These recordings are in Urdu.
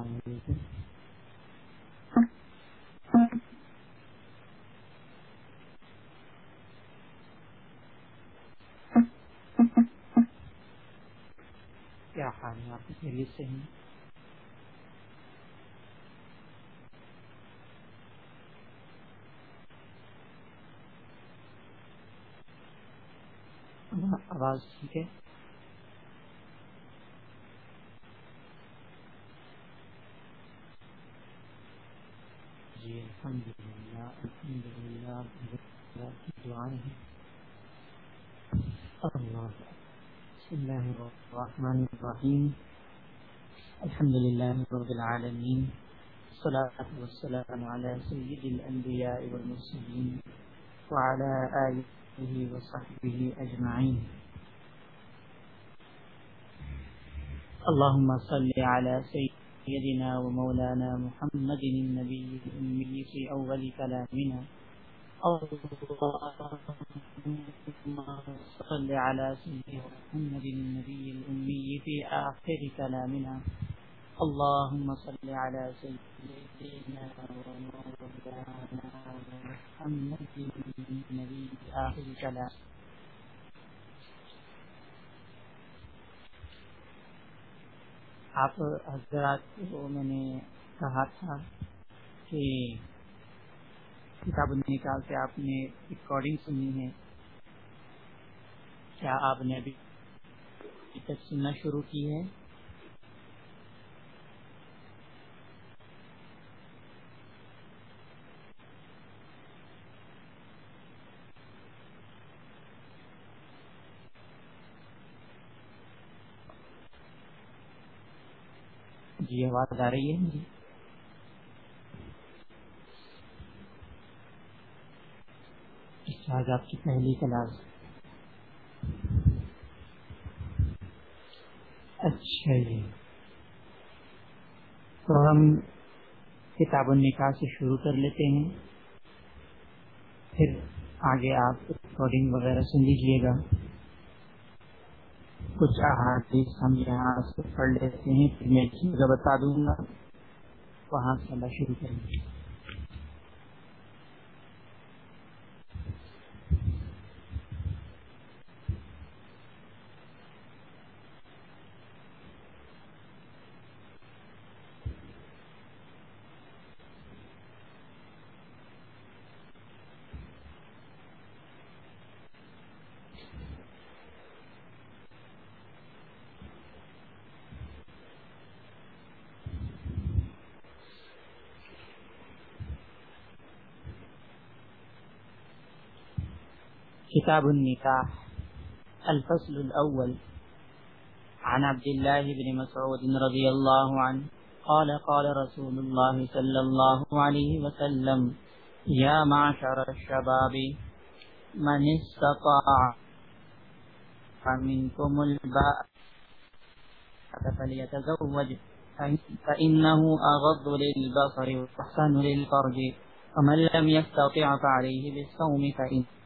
السلام علیکم کیا حال ہے آپ کی سے ہیں؟ آواز ٹھیک ہے؟ جی الحمد للہ الحمد للہ دعائیں ہیں بسم الله الرحمن الرحيم الحمد لله رب العالمين الصلاة والسلام على سيد الأنبياء والمرسلين وعلى آله وصحبه أجمعين اللهم صل على سيدنا سيدنا ومولانا محمد النبي الأمي في أول كلامنا. اللهم صل على سيدنا محمد النبي الأمي في آخر كلامنا. اللهم صل على سيدنا ومولانا محمد النبي في آخر كلام آپ حضرات کو میں نے کہا تھا کہ کتاب نکال کے آپ نے ریکارڈنگ سنی ہے۔ کیا آپ نے ابھی تک سننا شروع کی ہے؟ جی آواز آ رہی ہے۔ جی آج آپ کی پہلی کلاس۔ اچھا جی۔ تو ہم کتاب النکاح سے شروع کر لیتے ہیں۔ پھر آگے آپ ریکارڈنگ وغیرہ سن لیجیے گا۔ کچھ احادیث ہم یہاں سے پڑھ لیتے ہیں، پھر میں جگہ بتا دوں گا۔ وہاں سے شروع کریں گے كتاب النكاح، الفصل الأول. عن عبد الله بن مسعود رضي الله عنه، قال قال رسول الله صلى الله عليه وسلم، يا معشر الشباب، من استطاع منكم الباء فليتزوج، فإنه أغض للبصر وأحسن للفرج، ومن لم يستطع فعليه بالصوم فإنه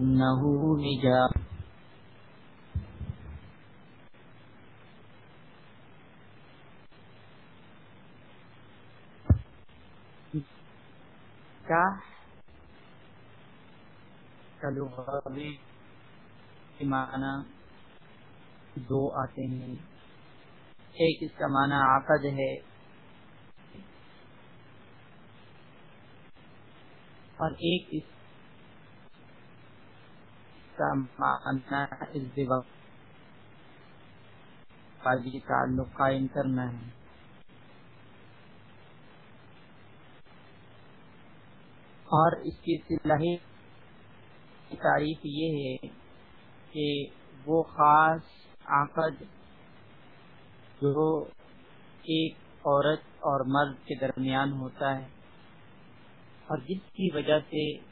فإن کیا معنی دو آتے ہیں۔ ایک اس کا معنی عقد ہے۔ اور ایک اس تعلق قائم کرنا ہے اور اس کی صلاحی تعریف یہ ہے کہ وہ خاص عقد جو ایک عورت اور مرد کے درمیان ہوتا ہے اور جس کی وجہ سے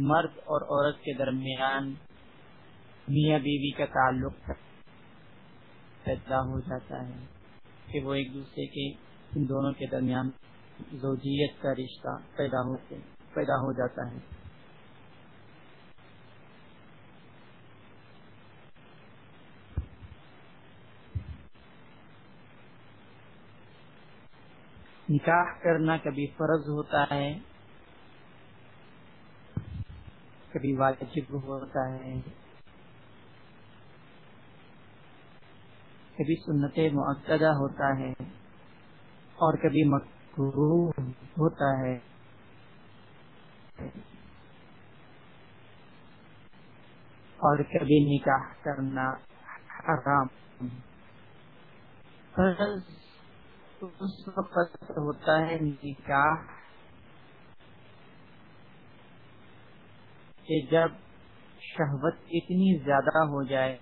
مرد اور عورت کے درمیان میاں بیوی بی کا تعلق پیدا ہو جاتا ہے کہ وہ ایک دوسرے کے ان دونوں کے درمیان زوجیت کا رشتہ پیدا ہو پیدا ہو جاتا ہے۔ نکاح کرنا کبھی فرض ہوتا ہے۔ کبھی واجب ہوتا ہے۔ کبھی سنت معقدہ ہوتا ہے اور کبھی مکرو ہوتا ہے۔ اور کبھی نکاح کرنا حرام۔ اس وقت ہوتا ہے نکاح کہ جب شہوت اتنی زیادہ ہو جائے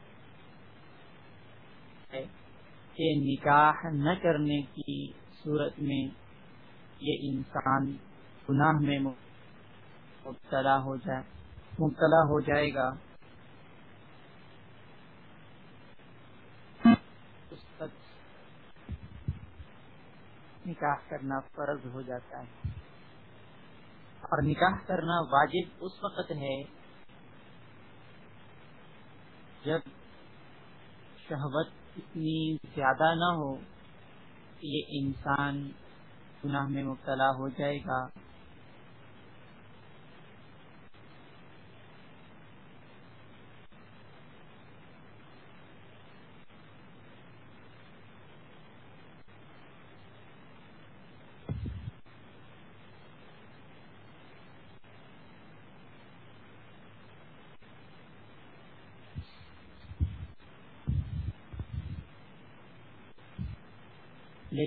کہ نکاح نہ کرنے کی صورت میں یہ انسان گناہ میں مبتلا ہو جائے، مبتلا ہو جائے گا۔ نکاح کرنا فرض ہو جاتا ہے۔ اور نکاح کرنا واجب اس وقت ہے جب شہوت اتنی زیادہ نہ ہو کہ یہ انسان گناہ میں مبتلا ہو جائے گا۔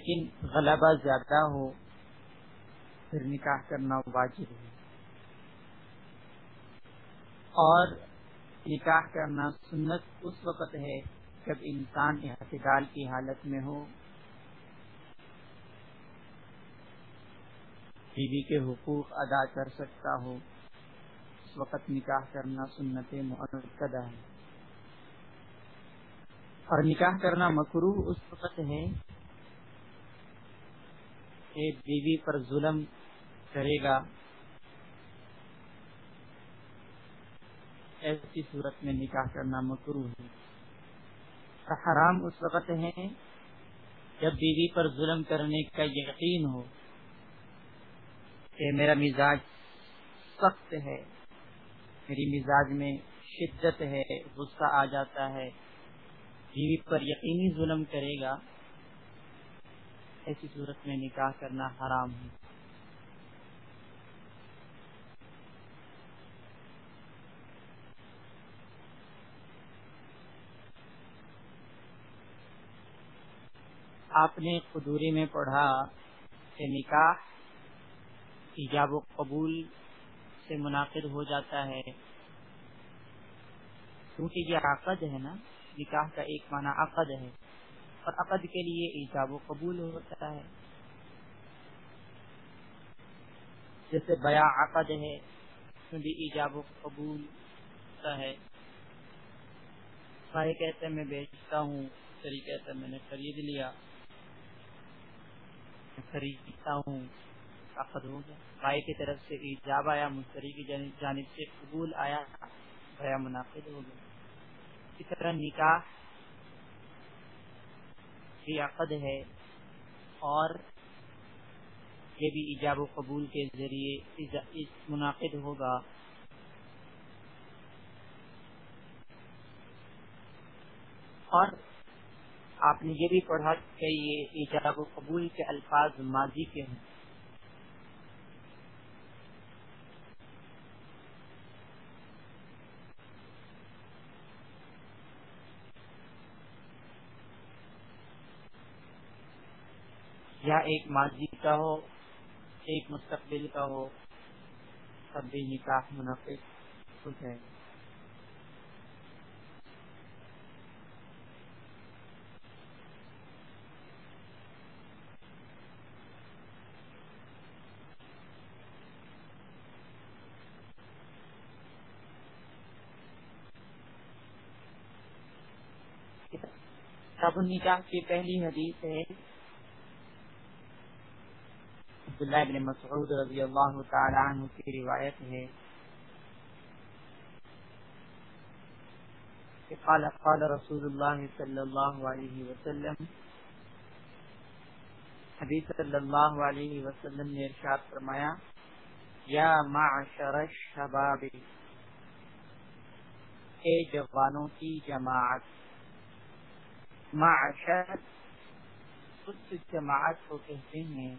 لیکن غلبہ زیادہ ہو، پھر نکاح کرنا واجب ہے۔ اور نکاح کرنا سنت اس وقت ہے جب انسان احتجال کی حالت میں ہو۔ بیوی کے حقوق ادا کر سکتا ہو۔ اس وقت نکاح کرنا سنت معقدہ ہے۔ اور نکاح کرنا مکرو اس وقت ہے ایک بیوی پر ظلم کرے گا۔ ایسی صورت میں نکاح کرنا مکرو ہے۔ حرام اس وقت ہے جب بیوی پر ظلم کرنے کا یقین ہو کہ میرا مزاج سخت ہے، میری مزاج میں شدت ہے، غصہ آ جاتا ہے، بیوی پر یقینی ظلم کرے گا۔ ایسی صورت میں نکاح کرنا حرام ہے۔ آپ نے قدوری میں پڑھا کہ نکاح ایجاب و قبول سے منعقد ہو جاتا ہے۔ کیونکہ یہ عقد ہے نا، نکاح کا ایک معنی عقد ہے۔ اور عقد کے لیے ایجاب و قبول ہوتا ہے۔ جیسے بیا عقد ہے، اس میں بھی ایجاب و قبول ہوتا ہے۔ بھائی کہتے میں بیچتا ہوں مشتری کہتے میں نے خرید لیا۔ خریدتا ہوں، عقد ہو گیا۔ بھائی کی طرف سے ایجاب آیا، مشتری کی جانب سے قبول آیا بیا منعقد ہو گیا۔ اسی طرح نکاح فی عقد ہے اور یہ بھی ایجاب و قبول کے ذریعے منعقد ہوگا۔ اور آپ نے یہ بھی پڑھا کہ یہ ایجاب و قبول کے الفاظ ماضی کے ہیں۔ یا ایک ماضی کا ہو، ایک مستقبل کا ہو، تب بھی نکاح منعقد ہو جائے نکاح کی پہلی حدیث ہے۔ عبداللہ بن مسعود رضی اللہ تعالی عنہ کی روایت ہے کہ قال قال رسول اللہ صلی اللہ علیہ وسلم حبیب صلی اللہ علیہ وسلم نے ارشاد فرمایا، یا معشر الشباب، اے جوانوں کی جماعت، معشر اس جماعت کو کہتے ہیں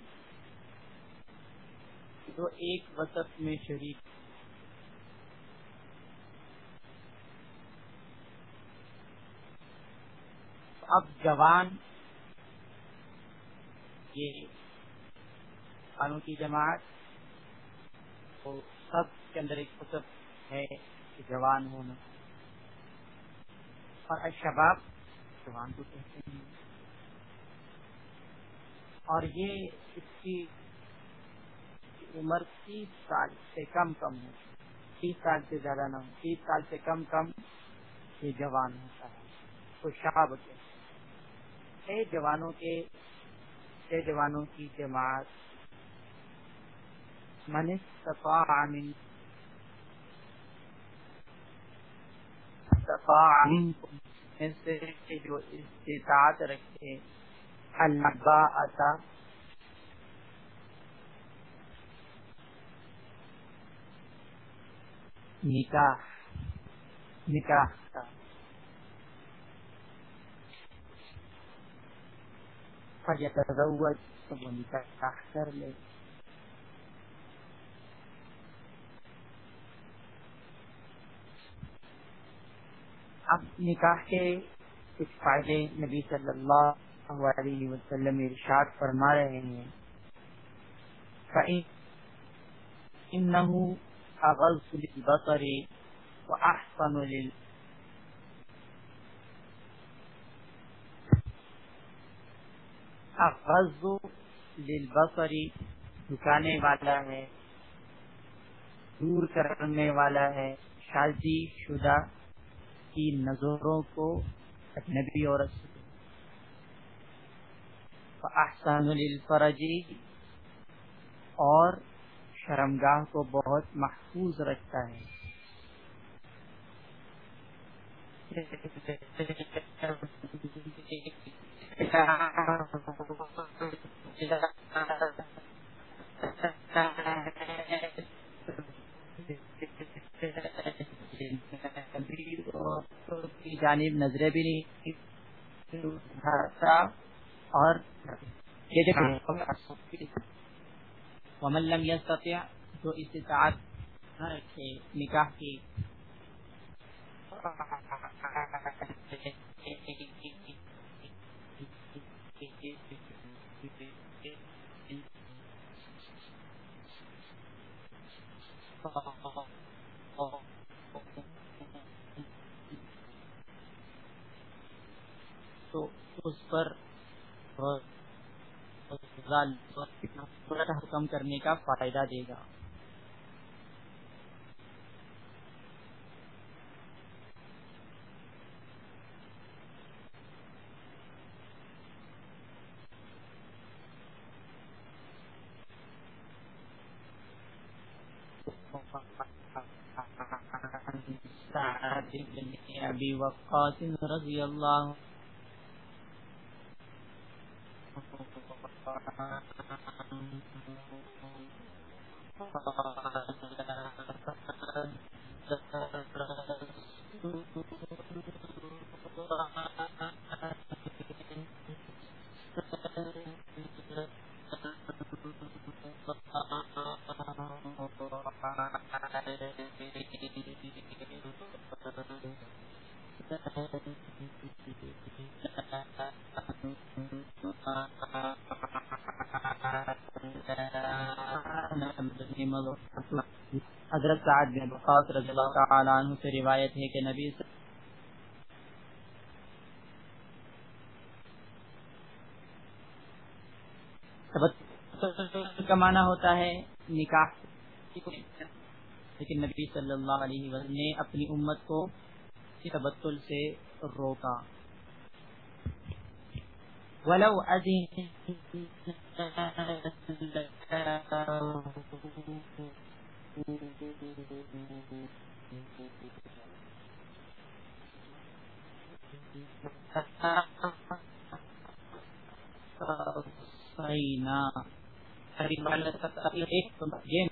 جو ایک وسط میں شریک اب جوان، یہ قانون کی جماعت سب کے اندر ایک قطب ہے کہ جوان ہونا۔ اور شباب، جوان کو کہتے ہیں۔ اور یہ اس کی عمر تیس سال سے کم کم ہے۔ تیس سال سے زیادہ نہ ہو۔ تیس سال سے کم کم یہ جوان ہوتا ہے۔ تو شہاب کے چھ جوانوں کے چھ جوانوں کی جماعت، من استطاع من، استطاع منکم سے جو استطاعت رکھے النباءتا نکاح نکاح۔ کا تو وہ نکاح کر لے۔ اب نکاح کے کچھ فائدے نبی صلی اللہ علیہ وسلم ارشاد فرما رہے ہیں۔ فَإِنَّهُ أَغَلْصُ لِلْبَصَرِ وَأَحْسَنُ لِلْ للبصری جھکانے والا ہے، دور کرنے والا ہے، شادی شدہ کی نظروں کو اجنبی عورت احسان للفرجی اور شرمگاہ کو بہت محفوظ رکھتا ہے۔ جانب نظریں بھی نہیں اور ومن لم يستطع جو استطاعت نہ رکھے نکاح کی۔ تو اس پر حکم کرنے کا فائدہ دے گا۔ ابی وقاص رضی اللہ حضرت سعد بن بخاص رضی اللہ تعالی عنہ سے روایت ہے کہ نبی صلی کا معنی ہوتا ہے نکاح لیکن نبی صلی اللہ علیہ وسلم نے اپنی امت کو تبتل سے روکا۔ ولو أذن یہ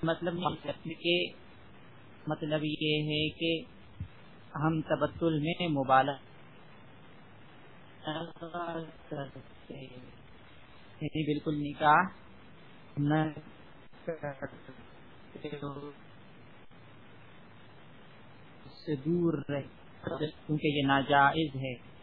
مطلب کہ مطلب یہ ہے کہ ہم تبتل میں مبالغ یعنی بالکل نکاح نہ سے دور رہے۔ کیونکہ یہ ناجائز ہے۔